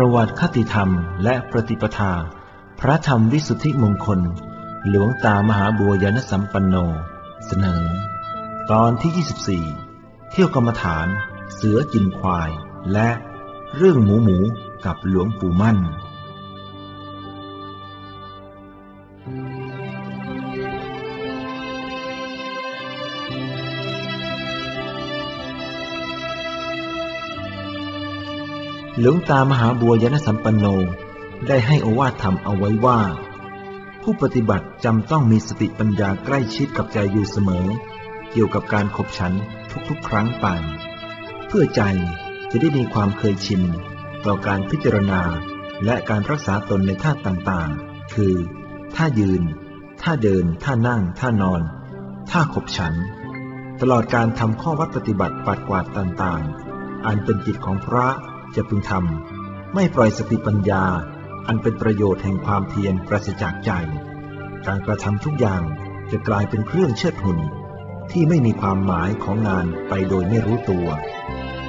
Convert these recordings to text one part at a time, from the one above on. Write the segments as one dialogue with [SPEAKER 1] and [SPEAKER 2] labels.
[SPEAKER 1] ประวัติคติธรรมและปฏิปทา พระธรรมวิสุทธิมงคล หลวงตามหาบัวยานสัมปันโน เสนอ ตอนที่ 24 เที่ยวกรรมฐาน เสือกินควาย และเรื่องหมูหมูกับหลวงปู่มั่น หลวงตามหาบัวยานสัมปันโนได้ให้อวาทธรรมเอาไว้ว่า ผู้ปฏิบัติจำต้องมีสติปัญญาใกล้ชิดกับใจอยู่เสมอ เกี่ยวกับการขบฉันทุกๆ ครั้งไปเพื่อใจจะได้มีความเคยชิน ต่อการพิจารณาและการรักษาตนในท่าต่างๆ คือ ท่ายืน ท่าเดิน ท่านั่ง ท่านอน ท่าขบฉัน ตลอดการทำข้อวัดปฏิบัติปัดกวาดต่างๆ อันเป็นจิตของพระ จะพึงทำไม่ปล่อยสติปัญญา อันเป็นประโยชน์แห่งความเพียรปราศจากใจ การกระทำทุกอย่างจะกลายเป็นเครื่องเชิดหุ่น ที่ไม่มีความหมายของงานไปโดยไม่รู้ตัว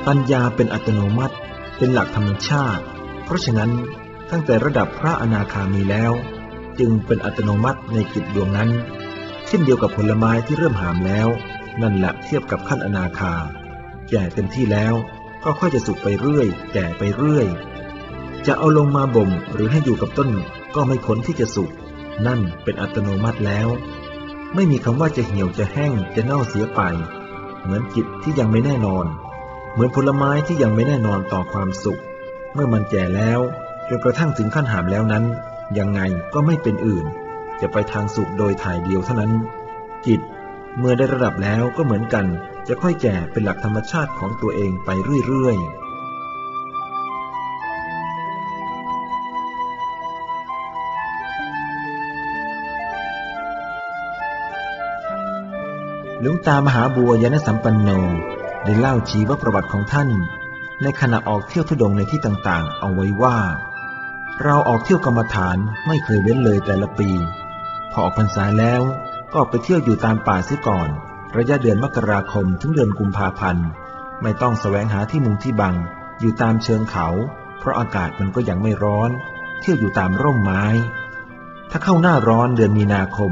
[SPEAKER 1] ปัญญาเป็นอัตโนมัติ เป็นหลักธรรมชาติ เพราะฉะนั้นตั้งแต่ระดับพระอนาคามีแล้ว จึงเป็นอัตโนมัติในกิจดวงนั้น เช่นเดียวกับผลไม้ที่เริ่มหามแล้ว นั่นแหละเทียบกับขั้นอนาคาแก่เต็มที่แล้ว ก็ค่อยจะสุกไปเรื่อย แก่ไปเรื่อย จะเอาลงมาบ่มหรือให้อยู่กับต้นก็ไม่พ้นที่จะสุก นั่นเป็นอัตโนมัติแล้ว ไม่มีคำว่าจะเหี่ยวจะแห้งจะเน่าเสียไป เหมือนจิตที่ยังไม่แน่นอน เหมือนผลไม้ที่ยังไม่แน่นอนต่อความสุข เมื่อมันแก่แล้วจนกระทั่งถึงขั้นหามแล้วนั้น ยังไงก็ไม่เป็นอื่น จะไปทางสุขโดยถ่ายเดียวเท่านั้น จิตเมื่อได้ระดับแล้วก็เหมือนกัน จะค่อยแก่เป็นหลักธรรมชาติของตัวเองไปเรื่อยๆหลวงตามหาบัวยานสัมปันโนได้เล่าชีวประวัติของท่าน ในขณะออกเที่ยวทุดงในที่ต่างๆ เอาไว้ว่า เราออกเที่ยวกรรมฐานไม่เคยเว้นเลยแต่ละปี พอออกพรรษาแล้วก็ไปเที่ยวอยู่ตามป่าเสียก่อน ระยะเดือนมกราคมถึงเดือนกุมภาพันธ์ ไม่ต้องแสวงหาที่มุงที่บัง อยู่ตามเชิงเขา เพราะอากาศมันก็ยังไม่ร้อน เที่ยวอยู่ตามร่มไม้ ถ้าเข้าหน้าร้อนเดือนมีนาคม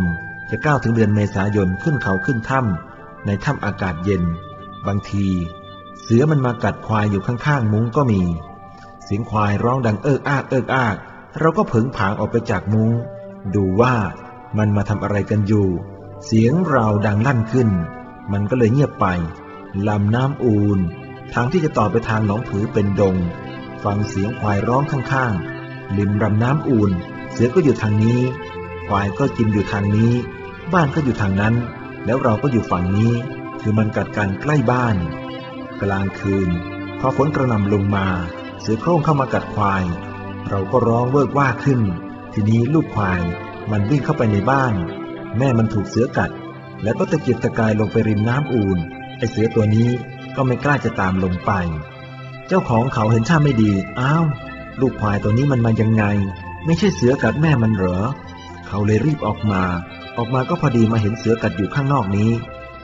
[SPEAKER 1] จะก้าวถึงเดือนเมษายนขึ้นเขาขึ้นถ้ำในถ้ำอากาศเย็น บางที เสือมันมากัดควายอยู่ข้างๆมุ้งก็มี เสียงควายร้องดังเอิกอากเอิกอาก เราก็ผึงผางออกไปจากมุ้งดูว่ามันมาทำอะไรกันอยู่ เสียงราวดังลั่นขึ้น มันก็เลยเงียบไปลำน้ำอูน ทางที่จะต่อไปทางหนองผือเป็นดง ฟังเสียงควายร้องข้างๆริมลำน้ำอูน เสือก็อยู่ทางนี้ ควายก็กินอยู่ทางนี้ บ้านก็อยู่ทางนั้น แล้วเราก็อยู่ฝั่งนี้ คือมันกัดกันใกล้บ้าน กลางคืน พอฝนกระหน่ำลงมา เสือโคร่งเข้ามากัดควาย เราก็ร้องเวิกว่าขึ้น ทีนี้ลูกควาย มันวิ่งเข้าไปในบ้าน แม่มันถูกเสือกัด แล้วก็ตะเกียกตะกายลงไปริมน้ำอูนไอเสือตัวนี้ก็ไม่กล้าจะตามลงไป เจ้าของเขาเห็นท่าไม่ดี อ้าว ลูกควายตัวนี้มันมายังไง ไม่ใช่เสือกัดแม่มันเหรอ เขาเลยรีบออกมา ออกมาก็พอดีมาเห็นเสือกัดอยู่ข้างนอกนี้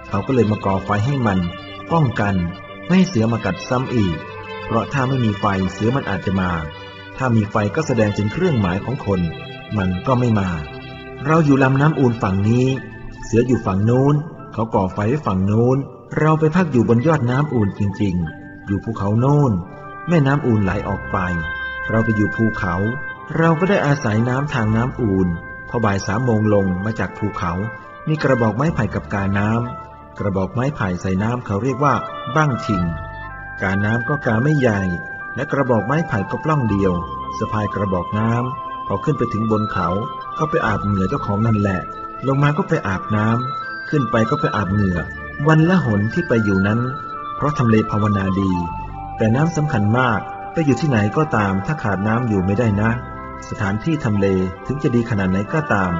[SPEAKER 1] เขาก็เลยมาก่อไฟให้มัน ป้องกัน ไม่ให้เสือมากัดซ้ำอีก เพราะถ้าไม่มีไฟเสือมันอาจจะมา ถ้ามีไฟก็แสดงถึงเครื่องหมายของคน มันก็ไม่มา เราอยู่ลำน้ำอูนฝั่งนี้ เสืออยู่ฝั่งโน้น เขาก่อไฟไว้ฝั่งโน้น เราไปพักอยู่บนยอดน้ำอูนจริง ๆ อยู่ภูเขาโน้น แม่น้ำอูนไหลออกไป เราไปอยู่ภูเขา เราก็ได้อาศัยน้ำทางน้ำอูนพอบ่ายสามโมงลงมาจากภูเขา มีกระบอกไม้ไผ่กับกาน้ำกระบอกไม้ไผ่ใส่น้ำเขาเรียกว่าบ้างทิงกาน้ำก็กาไม่ใหญ่ และกระบอกไม้ไผ่ก็ปล้องเดียวสะพายกระบอกน้ำพอขึ้นไปถึงบนเขา ก็ไปอาบเหงื่อเจ้าของนั่นแหละ ลงมาก็ไปอาบน้ำขึ้นไปก็ไปอาบเหงื่อ วันละหนที่ไปอยู่นั้น เพราะทำเลภาวนาดี แต่น้ำสำคัญมากไปอยู่ที่ไหนก็ตาม ถ้าขาดน้ำอยู่ไม่ได้นะ สถานที่ทำเลถึงจะดีขนาดไหนก็ตาม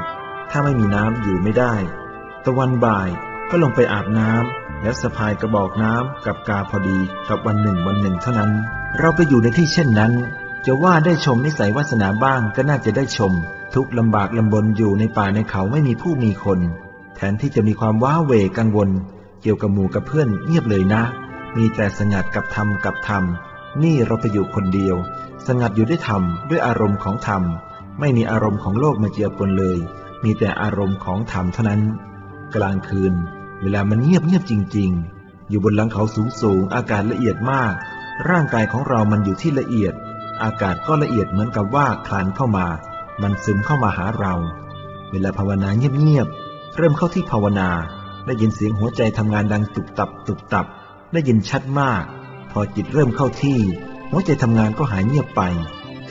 [SPEAKER 1] ถ้าไม่มีน้ำอยู่ไม่ได้ ตะวันบ่ายก็ลงไปอาบน้ำแล้วสะพายกระบอกน้ำกับกาพอดีกับวันหนึ่งวันหนึ่งเท่านั้น เราไปอยู่ในที่เช่นนั้น จะว่าได้ชมนิสัยวาสนาบ้างก็น่าจะได้ชม ทุกลำบากลำบนอยู่ในป่าในเขาไม่มีผู้มีคน แทนที่จะมีความว้าเหวกังวล เกี่ยวกับหมู่กับเพื่อนเงียบเลยนะ มีแต่สงัดกับธรรมกับธรรม นี่เราไปอยู่คนเดียว สงัดอยู่ด้วยธรรมด้วยอารมณ์ของธรรม ไม่มีอารมณ์ของโลกมาเจียปนเลย มีแต่อารมณ์ของธรรมเท่านั้น กลางคืน เวลามันเงียบเงียบจริง ๆ อยู่บนหลังเขาสูงสูงอากาศละเอียดมาก ร่างกายของเรามันอยู่ที่ละเอียด อากาศก็ละเอียดเหมือนกับว่าคลานเข้ามา มันซึมเข้ามาหาเรา เวลาภาวนาเงียบๆ เริ่มเข้าที่ภาวนา ได้ยินเสียงหัวใจทำงานดังตุบตับตุบตับ ได้ยินชัดมาก พอจิตเริ่มเข้าที่ หัวใจทำงานก็หายเงียบไป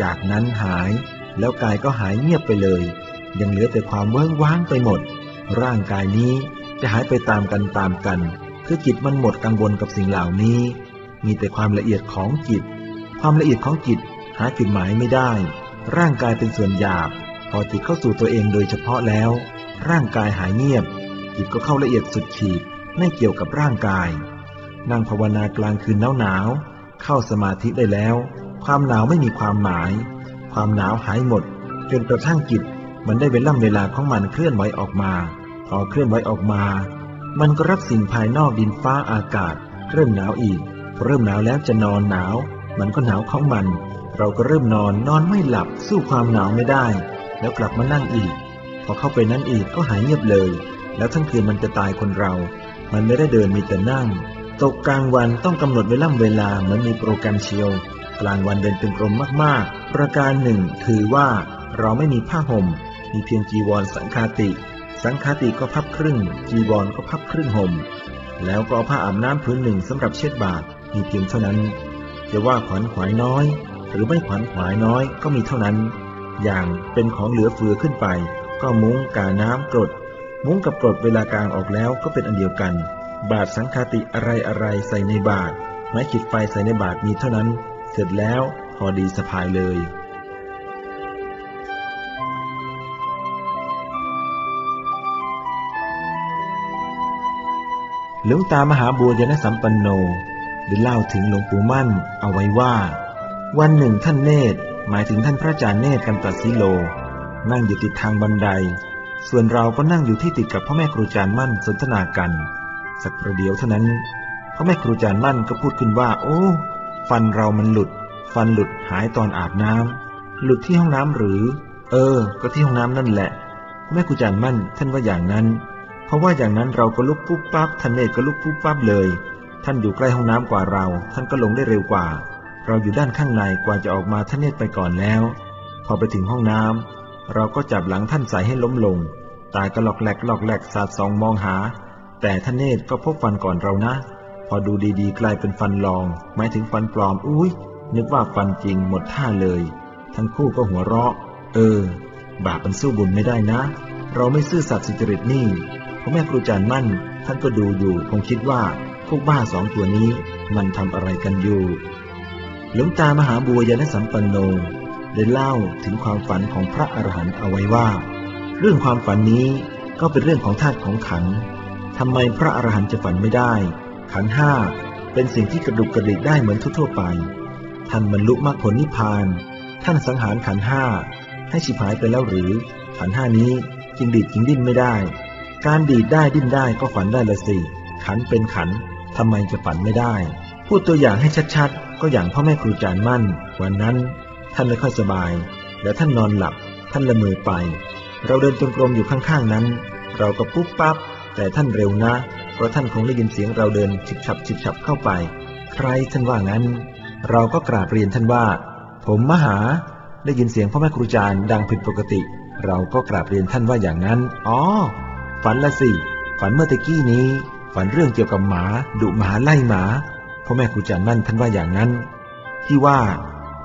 [SPEAKER 1] จากนั้นหาย แล้วกายก็หายเงียบไปเลย ยังเหลือแต่ความเวิ้งว้างไปหมด ร่างกายนี้จะหายไปตามกันตามกัน คือจิตมันหมดกังวลกับสิ่งเหล่านี้ มีแต่ความละเอียดของจิต ความละเอียดของจิต หาจุดหมายไม่ได้ ร่างกายเป็นส่วนหยาบ พอจิตเข้าสู่ตัวเองโดยเฉพาะแล้ว ร่างกายหายเงียบ จิตก็เข้าละเอียดสุดขีดไม่เกี่ยวกับร่างกาย นั่งภาวนากลางคืนหนาวหนาวๆเข้าสมาธิได้แล้ว ความหนาวไม่มีความหมาย ความหนาวหายหมด จนกระทั่งจิต มันได้เวล่ำเวลาของมันเคลื่อนไหวออกมา พอเคลื่อนไหวออกมา มันก็รับสิ่งภายนอกดินฟ้าอากาศ เริ่มหนาวอีก เริ่มหนาวแล้วจะนอนหนาว มันก็หนาวของมัน เราก็เริ่มนอนนอนไม่หลับสู้ความหนาวไม่ได้ แล้วกลับมานั่งอีก พอเข้าไปนั่นอีกก็หายเงียบเลย แล้วทั้งคืนมันจะตายคนเรา มันไม่ได้เดินมีแต่นั่ง ตกกลางวันต้องกำหนดเวล่ำเวลาเหมือนมีโปรแกรมเชียว กลางวันเดินเป็นกลมมากๆ ประการหนึ่งคือว่าเราไม่มีผ้าห่ม มีเพียงจีวรสังคาติ สังคาติก็พับครึ่ง จีวรก็พับครึ่งห่ม แล้วก็เอาผ้าอาบน้ำพื้นหนึ่งสำหรับเช็ดบาทมีเพียงเท่านั้น จะว่าขวัญขวายน้อย หรือไม่ขวัญขวายน้อยก็มีเท่านั้น อย่างเป็นของเหลือเฟือขึ้นไป ก็มุ้งกาน้ำกรด มุ้งกับกรดเวลากลางออกแล้วก็เป็นอันเดียวกัน บาทสังคาติอะไรอะไรใส่ในบาทไม้ขีดไฟใส่ในบาทมีเท่านั้น เสร็จแล้วพอดีสะพายเลยหลวงตามหาบัวยนสัมปันโนได้เล่าถึงหลวงปู่มั่นเอาไว้ว่า วันหนึ่งท่านเนตรหมายถึงท่านพระอาจารย์เนตรกันตัดสิโล นั่งอยู่ติดทางบันได ส่วนเราก็นั่งอยู่ที่ติดกับพ่อแม่ครูอาจารย์มั่นสนทนากัน สักประเดี๋ยวเท่านั้นพ่อแม่ครูอาจารย์มั่นก็พูดขึ้นว่า โอ้ ฟันเรามันหลุด ฟันหลุดหายตอนอาบน้ำหลุดที่ห้องน้ำหรือ เออ ก็ที่ห้องน้ำนั่นแหละพ่อแม่ครูอาจารย์มั่นท่านว่าอย่างนั้น เพราะว่าอย่างนั้นเราก็ลุกปุ๊บปั๊บท่านเนตรก็ลุกปุ๊บปั๊บเลย ท่านอยู่ใกล้ห้องน้ำกว่าเรา ท่านก็ลงได้เร็วกว่า เราอยู่ด้านข้างในกว่าจะออกมาท่านเนตรไปก่อนแล้ว พอไปถึงห้องน้ำเราก็จับหลังท่านใส่ให้ล้มลง ตายก็หลอกแหลกหลอกแหลกสาดสองมองหา แต่ท่านเนตรก็พบฟันก่อนเรานะ พอดูดีๆ กลายเป็นฟันลอง หมายถึงฟันปลอมอุ้ยนึกว่าฟันจริงหมดท่าเลย ทั้งคู่ก็หัวเราะ เออ บาปมันสู้บุญไม่ได้นะ เราไม่ซื่อสัตย์สุจริตนี่พ่อแม่ครูจารย์มั่น ท่านก็ดูอยู่คงคิดว่าพวกบ้าสองตัวนี้มันทำอะไรกันอยู่ หลวงตามหาบัวยานสัมปันโนได้เล่าถึงความฝันของพระอรหันต์เอาไว้ว่า เรื่องความฝันนี้ก็เป็นเรื่องของธาตุของขันธ์ทำไมพระอรหันต์จะฝันไม่ได้ ขันห้าเป็นสิ่งที่กระดุกกระดิกได้เหมือนทั่วๆไป ท่านบรรลุมรรคผลนิพพาน ท่านสังหารขันห้าให้ฉิบหายไปแล้วหรือ ขันห้านี้จึงดีดจึงดิ้นไม่ได้ การดีดได้ดิ้นได้ก็ฝันได้ละสิขันเป็นขันธ์ทำไมจะฝันไม่ได้ พูดตัวอย่างให้ชัดๆ ก็อย่างพ่อแม่ครูอาจารย์มั่น วันนั้น ท่านไม่ค่อยสบาย แล้วท่านนอนหลับ ท่านละเมอไป เราเดินจงกรมอยู่ข้างๆนั้น เราก็ปุ๊บปั๊บ แต่ท่านเร็วนะ เพราะท่านคงได้ยินเสียงเราเดินฉิบฉับฉิบฉับเข้าไป ใครท่านว่างั้น เราก็กราบเรียนท่านว่า ผมมหา ได้ยินเสียงพ่อแม่ครูอาจารย์ดังผิดปกติ เราก็กราบเรียนท่านว่าอย่างนั้น อ๋อ ฝันละสิ ฝันเมื่อตะกี้นี้ ฝันเรื่องเกี่ยวกับหมา ดุหมาไล่หมา พ่อแม่ครูอาจารย์มั่นท่านว่าอย่างนั้น ที่ว่า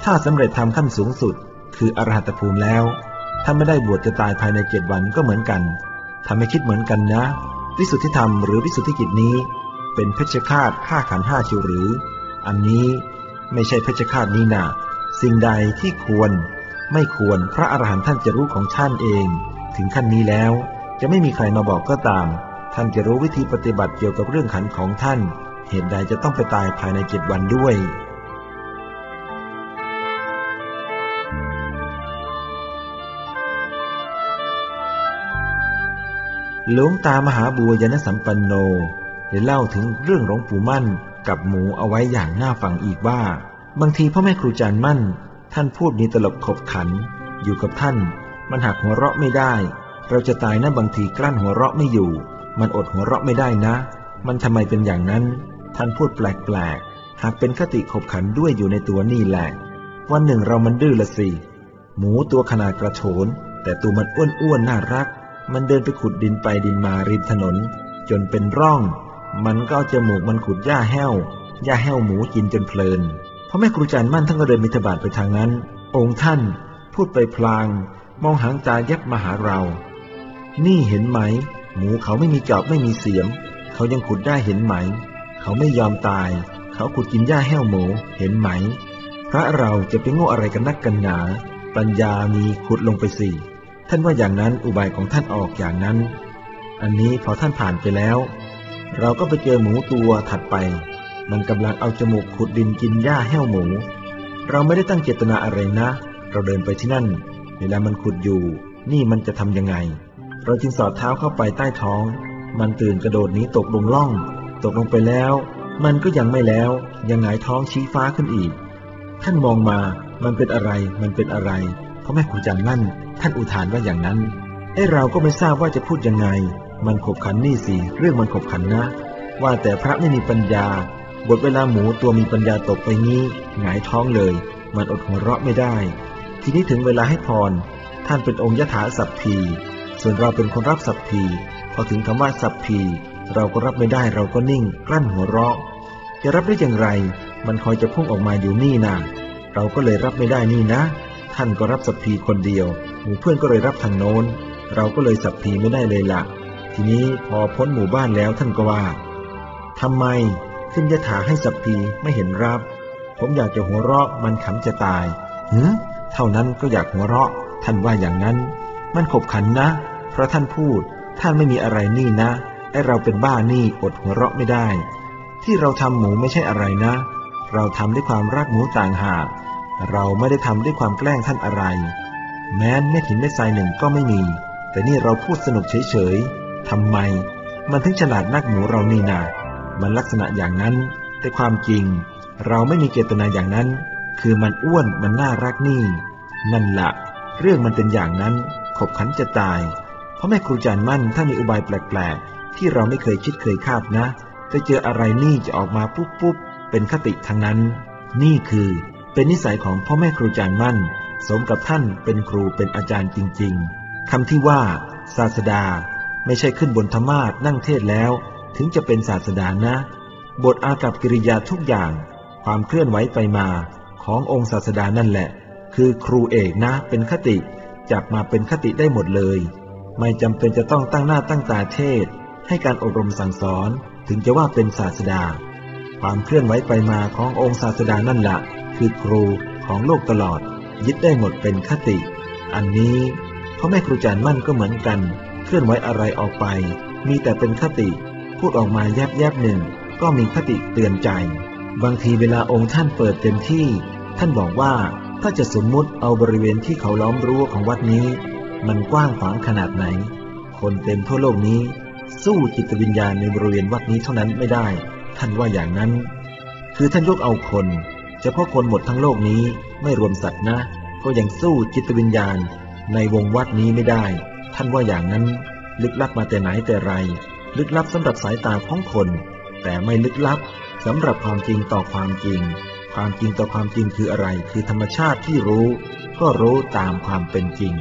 [SPEAKER 1] ถ้าสำเร็จทำขั้นสูงสุด คืออรหัตภูมิแล้วถ้าไม่ได้บวชจะตายภายในเจ็ดวันก็เหมือนกันทำให้คิดเหมือนกันนะวิสุทธิธรรมหรือวิสุทธิจิตนี้ เป็นเพชฌฆาตฆ่าขันห้าชิวหรือ อันนี้ไม่ใช่เพชฌฆาตนี้นะสิ่งใดที่ควร ไม่ควรพระอรหันต์ท่านจะรู้ของท่านเอง ถึงขั้นนี้แล้ว จะไม่มีใครมาบอกก็ตาม ท่านจะรู้วิธีปฏิบัติเกี่ยวกับเรื่องขันของท่าน เหตุใดจะต้องไปตายภายในเจ็ดวันด้วย หลวงตามหาบัวยานสัมปันโนได้เล่าถึงเรื่องหลวงปู่มั่นกับหมูเอาไว้อย่างน่าฟังอีกว่า บางทีพ่อแม่ครูอาจารย์มั่น ท่านพูดนี้ตลกขบขัน อยู่กับท่าน มันหักหัวเราะไม่ได้ เราจะตายนะบางทีกลั้นหัวเราะไม่อยู่ มันอดหัวเราะไม่ได้นะ มันทำไมเป็นอย่างนั้น ท่านพูดแปลกๆ หากเป็นคติขบขันด้วยอยู่ในตัวนี่แหละ วันหนึ่งเรามันดื้อละสิ หมูตัวขนาดกระโถนแต่ตัวมันอ้วนๆ น่ารัก มันเดินไปขุดดินไปดินมาริมถนน จนเป็นร่อง มันก็เอาจมูกมันขุดหญ้าแห้ว หญ้าแห้วหมูกินจนเพลินพอแม่ครูจันมั่นท่านก็เดินมิถบาทไปทางนั้น องค์ท่านพูดไปพลาง มองหางตาแยบมาหาเรา นี่เห็นไหม หมูเขาไม่มีจอบไม่มีเสียม เขายังขุดได้เห็นไหม เขาไม่ยอมตาย เขาขุดกินหญ้าแห้วหมูเห็นไหม พระเราจะไปโง่อะไรกันนักกันหนา ปัญญามีขุดลงไปสิท่านว่าอย่างนั้นอุบายของท่านออกอย่างนั้น อันนี้พอท่านผ่านไปแล้ว เราก็ไปเจอหมูตัวถัดไป มันกำลังเอาจมูกขุดดินกินหญ้าแห้วหมู เราไม่ได้ตั้งเจตนาอะไรนะ เราเดินไปที่นั่น เวลามันขุดอยู่ นี่มันจะทำยังไง เราจึงสอดเท้าเข้าไปใต้ท้อง มันตื่นกระโดดหนีตกลงล่อง ตกลงไปแล้ว มันก็ยังไม่แล้ว ยังหงายท้องชี้ฟ้าขึ้นอีก ท่านมองมา มันเป็นอะไร มันเป็นอะไร เพราะแม่ครูจันมั่น ท่านอุทานว่าอย่างนั้น ไอ้เราก็ไม่ทราบว่าจะพูดยังไง มันขบขันนี่สิ เรื่องมันขบขันนะ ว่าแต่พระไม่มีปัญญา บทเวลาหมูตัวมีปัญญาตกไปงี้ หงายท้องเลย มันอดหัวเราะไม่ได้ ทีนี้ถึงเวลาให้พร ท่านเป็นองค์ยถาสัพพี ส่วนเราเป็นคนรับสัพพี พอถึงคำว่าสัพพี เราก็รับไม่ได้เราก็นิ่ง กลั้นหัวเราะ จะรับได้อย่างไร มันคอยจะพุ่งออกมาอยู่นี่นาเราก็เลยรับไม่ได้นี่นะ ท่านก็รับสัพพีคนเดียวหมู่เพื่อนก็เลยรับทางโน้น เราก็เลยสัพพีไม่ได้เลยละ่ะ ทีนี้พอพ้นหมู่บ้านแล้วท่านก็ว่าทำไมขึ้นยถาให้สัพพีไม่เห็นรับ ผมอยากจะหัวเราะมันขำจะตายเฮ้เท่านั้นก็อยากหัวเราะ ท่านว่าอย่างนั้น มันขบขันนะ เพราะท่านพูดท่านไม่มีอะไรนี่นะ ไอเราเป็นบ้านี่อดหัวเราะไม่ได้ ที่เราทำหมูไม่ใช่อะไรนะ เราทำด้วยความรักหมูต่างหาก เราไม่ได้ทำด้วยความแกล้งท่านอะไร แม้นเม็ดหินเม็ดทรายหนึ่งก็ไม่มี แต่นี่เราพูดสนุกเฉยๆทำไม มันถึงฉลาดนักหมูเรานี่นามันลักษณะอย่างนั้น แต่ความจริง เราไม่มีเจตนาอย่างนั้น คือมันอ้วนมันน่ารักนี่ นั่นละเรื่องมันเป็นอย่างนั้นขบขันจะตาย เพราะแม่ครูจันมั่นท่านมีอุบายแปลกๆ ที่เราไม่เคยคิดเคยคาดนะ จะเจออะไรนี่จะออกมาปุ๊บปุ๊บเป็นคติทั้งนั้น นี่คือเป็นนิสัยของพ่อแม่ครูอาจันมั่น สมกับท่านเป็นครูเป็นอาจารย์จริง ๆคำที่ว่า ศาสดา ไม่ใช่ขึ้นบนธรรมาทนั่งเทศแล้ว ถึงจะเป็นศาสดานะ บทอากับกิริยาทุกอย่าง ความเคลื่อนไหวไปมาขององค์ศาสดานั่นแหละ คือครูเอกนะเป็นคติจับมาเป็นคติได้หมดเลย ไม่จำเป็นจะต้องตั้งหน้าตั้งตาเทศ ให้การอบรมสั่งสอนถึงจะว่าเป็นศาสดา ความเคลื่อนไหวไปมาขององค์ศาสดานั่นแหละคือครูของโลกตลอด ยึดได้หมดเป็นคติ อันนี้พ่อแม่ครูจันมั่นก็เหมือนกัน เคลื่อนไหวอะไรออกไป มีแต่เป็นคติ พูดออกมาแยบแยบหนึ่ง ก็มีคติเตือนใจ บางทีเวลาองค์ท่านเปิดเต็มที่ ท่านบอกว่าถ้าจะสมมุติเอาบริเวณที่เขาล้อมรั้วของวัดนี้ มันกว้างขวางขนาดไหน คนเต็มทั่วโลกนี้ สู้จิตวิญญาณในบริเวณวัดนี้เท่านั้นไม่ได้ ท่านว่าอย่างนั้น คือท่านยกเอาคน เฉพาะคนหมดทั้งโลกนี้ไม่รวมสัตว์นะ ก็ยังสู้จิตวิญญาณ ในวงวัดนี้ไม่ได้ ท่านว่าอย่างนั้น ลึกลับมาแต่ไหนแต่ไร ลึกลับสำหรับสายตาของคน แต่ไม่ลึกลับสำหรับความจริงต่อความจริง ความจริงต่อความจริงคืออะไร คือธรรมชาติที่รู้ ก็รู้ตามความเป็นจริง